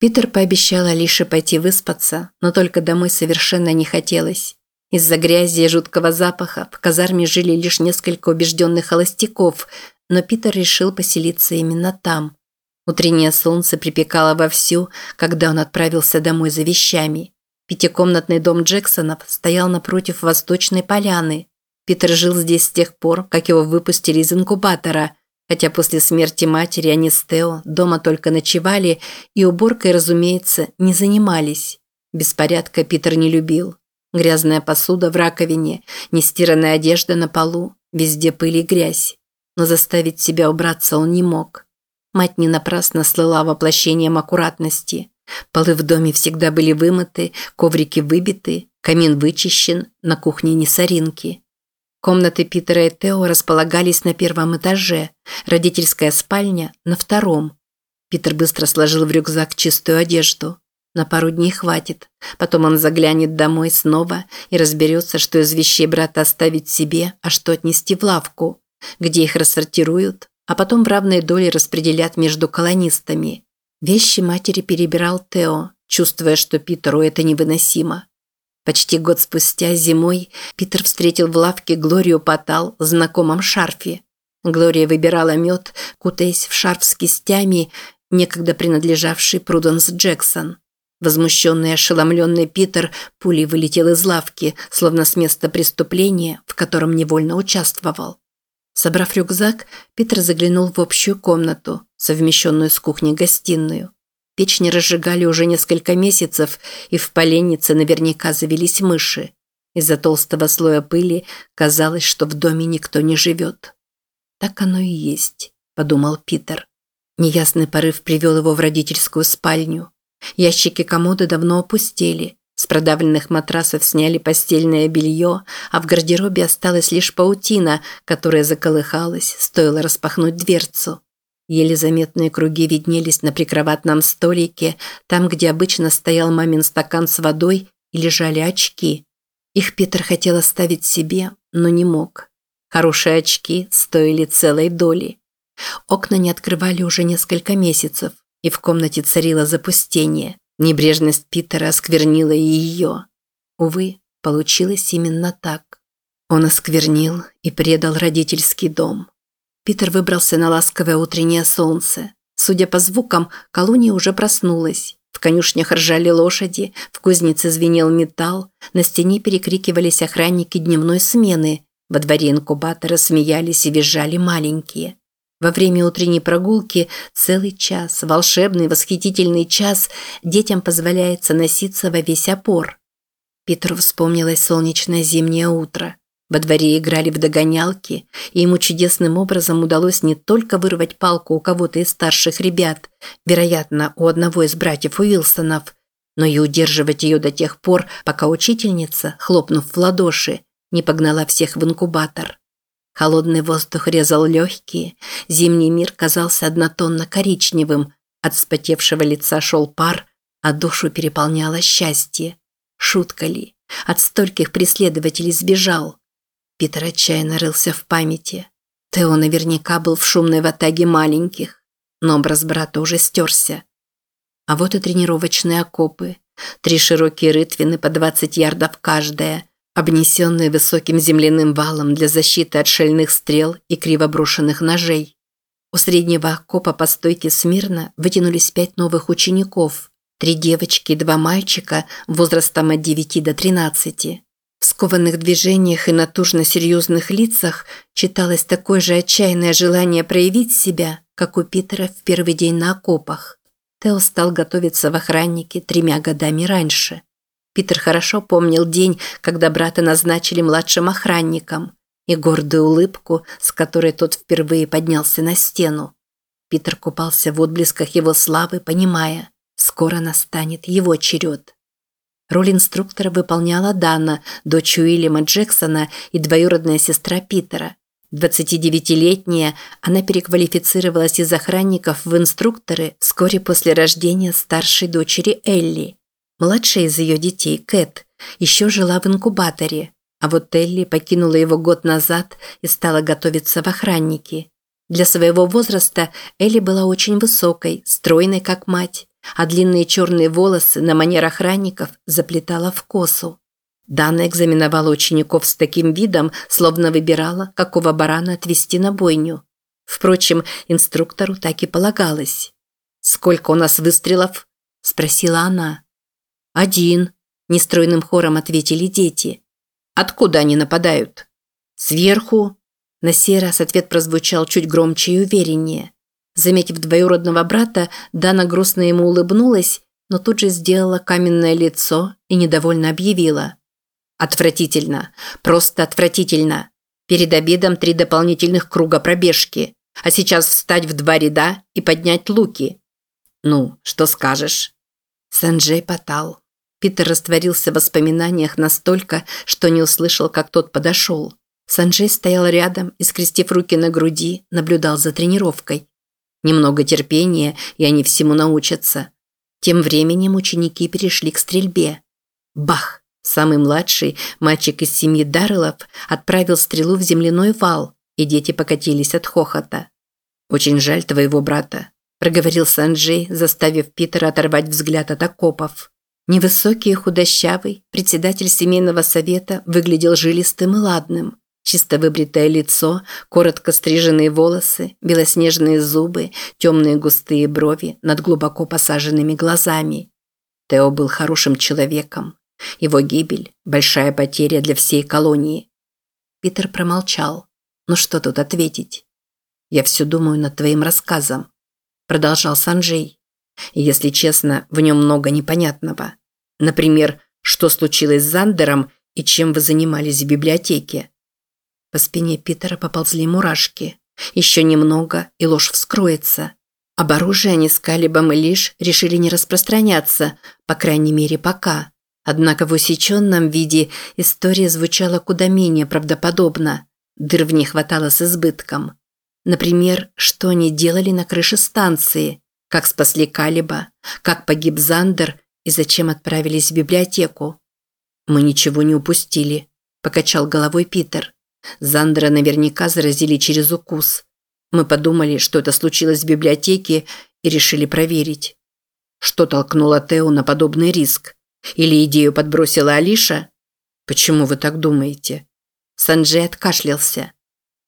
Питер пообещал Алише пойти выспаться, но только домой совершенно не хотелось. Из-за грязи и жуткого запаха в казарме жили лишь несколько убежденных холостяков, но Питер решил поселиться именно там. Утреннее солнце припекало вовсю, когда он отправился домой за вещами. Пятикомнатный дом Джексонов стоял напротив Восточной поляны. Питер жил здесь с тех пор, как его выпустили из инкубатора – Хотя после смерти матери они с Тео дома только ночевали и уборкой, разумеется, не занимались. Беспорядка Питер не любил. Грязная посуда в раковине, нестиранная одежда на полу, везде пыль и грязь. Но заставить себя убраться он не мог. Мать не напрасно слыла воплощением аккуратности. Полы в доме всегда были вымыты, коврики выбиты, камин вычищен, на кухне не соринки. Комнаты Питера и Тео располагались на первом этаже, родительская спальня – на втором. Питер быстро сложил в рюкзак чистую одежду. На пару дней хватит. Потом он заглянет домой снова и разберется, что из вещей брата оставить себе, а что отнести в лавку, где их рассортируют, а потом в равной доле распределят между колонистами. Вещи матери перебирал Тео, чувствуя, что Питеру это невыносимо. Почти год спустя, зимой, Питер встретил в лавке Глорию Патал в знакомом шарфе. Глория выбирала мед, кутаясь в шарф с кистями, некогда принадлежавший Пруденс Джексон. Возмущенный и ошеломленный Питер пулей вылетел из лавки, словно с места преступления, в котором невольно участвовал. Собрав рюкзак, Питер заглянул в общую комнату, совмещенную с кухней-гостиную. Печь не разжигали уже несколько месяцев, и в поленнице наверняка завелись мыши. Из-за толстого слоя пыли казалось, что в доме никто не живет. «Так оно и есть», – подумал Питер. Неясный порыв привел его в родительскую спальню. Ящики комода давно опустели. С продавленных матрасов сняли постельное белье, а в гардеробе осталась лишь паутина, которая заколыхалась, стоило распахнуть дверцу. Еле заметные круги виднелись на прикроватном столике, там, где обычно стоял мамин стакан с водой и лежали очки. Их Питер хотел оставить себе, но не мог. Хорошие очки стоили целой доли. Окна не открывали уже несколько месяцев, и в комнате царило запустение. Небрежность Питера осквернила и ее. Увы, получилось именно так. Он осквернил и предал родительский дом. Питер выбрался на ласковое утреннее солнце. Судя по звукам, колония уже проснулась. В конюшнях ржали лошади, в кузнице звенел металл, на стене перекрикивались охранники дневной смены, во дворе инкубатора смеялись и визжали маленькие. Во время утренней прогулки целый час, волшебный, восхитительный час, детям позволяется носиться во весь опор. Питеру вспомнилось солнечное зимнее утро. Во дворе играли в догонялки, и ему чудесным образом удалось не только вырвать палку у кого-то из старших ребят, вероятно, у одного из братьев Уилсонов, но и удерживать ее до тех пор, пока учительница, хлопнув в ладоши, не погнала всех в инкубатор. Холодный воздух резал легкие, зимний мир казался однотонно-коричневым, от вспотевшего лица шел пар, а душу переполняло счастье. Шутка ли? От стольких преследователей сбежал. Питер отчаянно рылся в памяти. Тео наверняка был в шумной ватаге маленьких, но образ брата уже стерся. А вот и тренировочные окопы. Три широкие рытвины по 20 ярдов каждая, обнесенные высоким земляным валом для защиты от шальных стрел и криво брошенных ножей. У среднего окопа по стойке смирно вытянулись пять новых учеников, три девочки и два мальчика возрастом от 9 до 13. В скованных движениях и натужно серьезных лицах читалось такое же отчаянное желание проявить себя, как у Питера в первый день на окопах. Тео стал готовиться в охраннике тремя годами раньше. Питер хорошо помнил день, когда брата назначили младшим охранником, и гордую улыбку, с которой тот впервые поднялся на стену. Питер купался в отблесках его славы, понимая, скоро настанет его черед. Роль инструктора выполняла Дана, дочь Уильяма Джексона и двоюродная сестра Питера. 29-летняя, она переквалифицировалась из охранников в инструкторы вскоре после рождения старшей дочери Элли. Младшая из ее детей, Кэт, еще жила в инкубаторе, а вот Элли покинула его год назад и стала готовиться в охранники. Для своего возраста Элли была очень высокой, стройной как мать, а длинные черные волосы на манер охранников заплетала в косу. Дана экзаменовала учеников с таким видом, словно выбирала, какого барана отвезти на бойню. Впрочем, инструктору так и полагалось. «Сколько у нас выстрелов?» – спросила она. «Один», – нестройным хором ответили дети. «Откуда они нападают?» «Сверху». На сей раз ответ прозвучал чуть громче и увереннее. Заметив двоюродного брата, Дана грустно ему улыбнулась, но тут же сделала каменное лицо и недовольно объявила. «Отвратительно. Просто отвратительно. Перед обедом три дополнительных круга пробежки. А сейчас встать в два ряда и поднять луки. Ну, что скажешь?» Санджей потал. Питер растворился в воспоминаниях настолько, что не услышал, как тот подошел. Санджей стоял рядом и, скрестив руки на груди, наблюдал за тренировкой. Немного терпения, и они всему научатся. Тем временем ученики перешли к стрельбе. Бах! Самый младший, мальчик из семьи Дарреллов, отправил стрелу в земляной вал, и дети покатились от хохота. «Очень жаль твоего брата», – проговорил Санджей, заставив Питера оторвать взгляд от окопов. Невысокий и худощавый, председатель семейного совета выглядел жилистым и ладным. Чисто выбритое лицо, коротко стриженные волосы, белоснежные зубы, темные густые брови над глубоко посаженными глазами. Тео был хорошим человеком. Его гибель – большая потеря для всей колонии. Питер промолчал. Ну что тут ответить? «Я все думаю над твоим рассказом», – продолжал Санджей. И, если честно, в нем много непонятного. Например, что случилось с Зандером и чем вы занимались в библиотеке. По спине Питера поползли мурашки. Еще немного, и ложь вскроется. Об оружии они с Калибом и Лиш решили не распространяться, по крайней мере, пока. Однако в усеченном виде история звучала куда менее правдоподобно. Дыр в ней хватало с избытком. Например, что они делали на крыше станции, как спасли Калиба, как погиб Зандер и зачем отправились в библиотеку. «Мы ничего не упустили», – покачал головой Питер. Зандера наверняка заразили через укус. Мы подумали, что это случилось в библиотеке и решили проверить. Что толкнуло Тео на подобный риск? Или идею подбросила Алиша? Почему вы так думаете? Санджей откашлялся.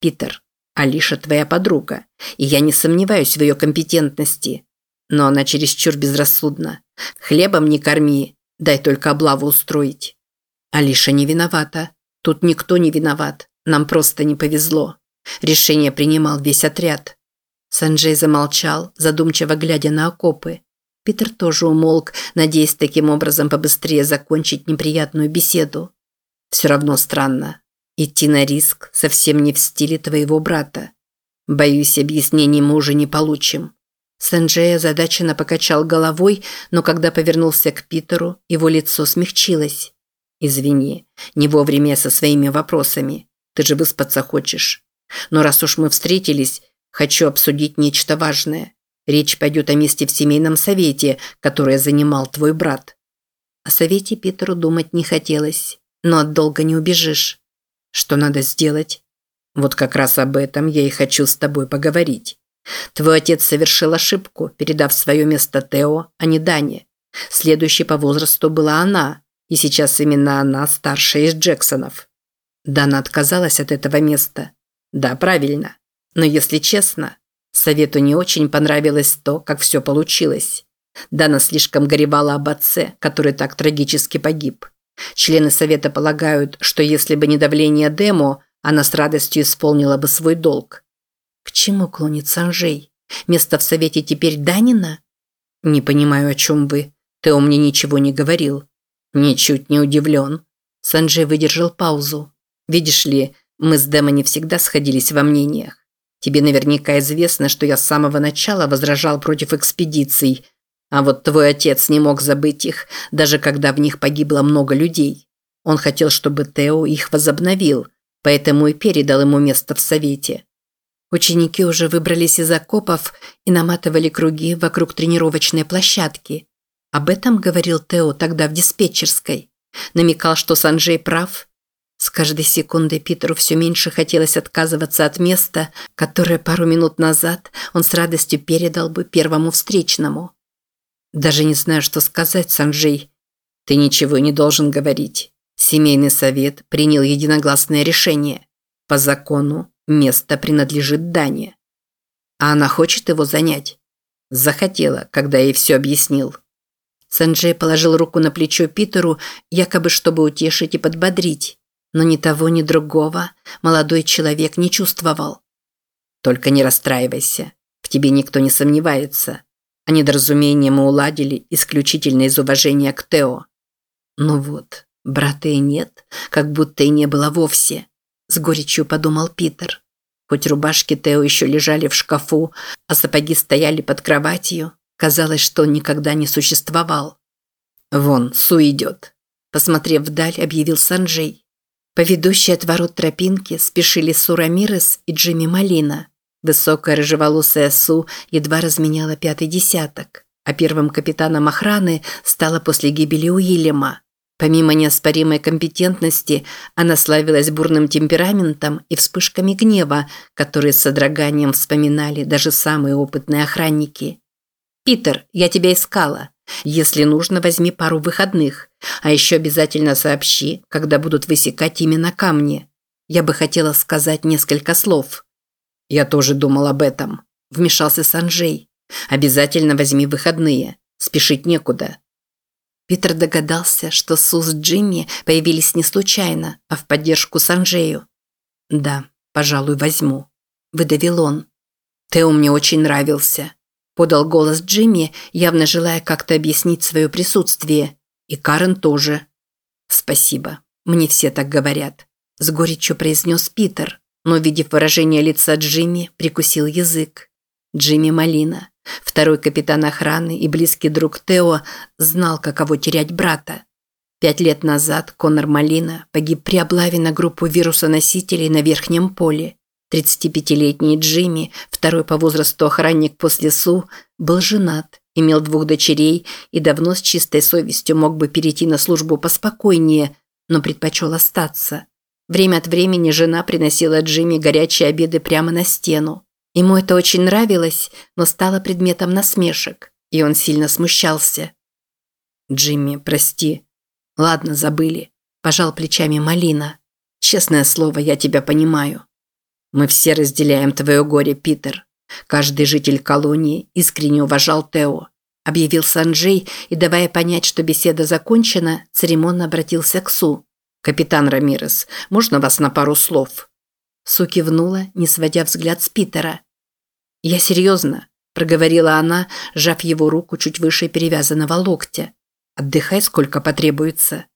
Питер, Алиша твоя подруга, и я не сомневаюсь в ее компетентности. Но она чересчур безрассудна. Хлебом не корми, дай только облаву устроить. Алиша не виновата. Тут никто не виноват. Нам просто не повезло. Решение принимал весь отряд. Санджей замолчал, задумчиво глядя на окопы. Питер тоже умолк, надеясь таким образом побыстрее закончить неприятную беседу. Все равно странно. Идти на риск совсем не в стиле твоего брата. Боюсь, объяснений мы уже не получим. Санджей озадаченно покачал головой, но когда повернулся к Питеру, его лицо смягчилось. «Извини, не вовремя со своими вопросами. Ты же выспаться хочешь. Но раз уж мы встретились, хочу обсудить нечто важное. Речь пойдет о месте в семейном совете, которое занимал твой брат. О совете Питеру думать не хотелось, но от долга не убежишь. Что надо сделать? Вот как раз об этом я и хочу с тобой поговорить. Твой отец совершил ошибку, передав свое место Тео, а не Дане. Следующей по возрасту была она, и сейчас именно она старшая из Джексонов. Дана отказалась от этого места. Да, правильно. Но если честно, совету не очень понравилось то, как все получилось. Дана слишком горевала об отце, который так трагически погиб. Члены совета полагают, что если бы не давление Демо, она с радостью исполнила бы свой долг. К чему клонит Санжей? Место в совете теперь Данина? Не понимаю, о чем вы. Тео мне ничего не говорил. Ничуть не удивлен. Санджей выдержал паузу. Видишь ли, мы с Дэма не всегда сходились во мнениях. Тебе наверняка известно, что я с самого начала возражал против экспедиций, а вот твой отец не мог забыть их, даже когда в них погибло много людей. Он хотел, чтобы Тео их возобновил, поэтому и передал ему место в совете. Ученики уже выбрались из окопов и наматывали круги вокруг тренировочной площадки. Об этом говорил Тео тогда в диспетчерской. Намекал, что Санджей прав, с каждой секундой Питеру все меньше хотелось отказываться от места, которое пару минут назад он с радостью передал бы первому встречному. Даже не знаю, что сказать, Санджей. Ты ничего не должен говорить. Семейный совет принял единогласное решение. По закону место принадлежит Дане. А она хочет его занять. Захотела, когда ей все объяснил. Санджей положил руку на плечо Питеру, якобы чтобы утешить и подбодрить. Но ни того, ни другого молодой человек не чувствовал. «Только не расстраивайся. В тебе никто не сомневается. А недоразумение мы уладили исключительно из уважения к Тео. Ну вот, брата и нет, как будто и не было вовсе», – с горечью подумал Питер. Хоть рубашки Тео еще лежали в шкафу, а сапоги стояли под кроватью, казалось, что он никогда не существовал. «Вон, Су идет», – посмотрев вдаль, объявил Санджей. По ведущей от ворот тропинки спешили Су Рамирес и Джимми Малина. Высокая рыжеволосая Су едва разменяла пятый десяток, а первым капитаном охраны стала после гибели Уильяма. Помимо неоспоримой компетентности, она славилась бурным темпераментом и вспышками гнева, которые с содроганием вспоминали даже самые опытные охранники. «Питер, я тебя искала. Если нужно, возьми пару выходных. А еще обязательно сообщи, когда будут высекать именно камни. Я бы хотела сказать несколько слов». «Я тоже думал об этом», – вмешался Санджей. «Обязательно возьми выходные. Спешить некуда. Питер догадался, что Су с Джимми появились не случайно, а в поддержку Санджею. «Да, пожалуй, возьму», – выдавил он. «Тео мне очень нравился», – подал голос Джимми, явно желая как-то объяснить свое присутствие. «И Карен тоже». «Спасибо, мне все так говорят», – с горечью произнес Питер, но, видев выражение лица Джимми, прикусил язык. Джимми Малина. Второй капитан охраны и близкий друг Тео знал, каково терять брата. Пять лет назад Конор Малина погиб при облаве на группу вирусоносителей на Верхнем поле. 35-летний Джимми, второй по возрасту охранник после СУ, был женат, имел двух дочерей и давно с чистой совестью мог бы перейти на службу поспокойнее, но предпочел остаться. Время от времени жена приносила Джимми горячие обеды прямо на стену. Ему это очень нравилось, но стало предметом насмешек, и он сильно смущался. «Джимми, прости. Ладно, забыли», – пожал плечами Малина. «Честное слово, я тебя понимаю. Мы все разделяем твое горе, Питер. Каждый житель колонии искренне уважал Тео», – объявил Санджей и, давая понять, что беседа закончена, церемонно обратился к Су. «Капитан Рамирес, можно вас на пару слов?» Су кивнула, не сводя взгляд с Питера. «Я серьезно», – проговорила она, сжав его руку чуть выше перевязанного локтя. «Отдыхай, сколько потребуется.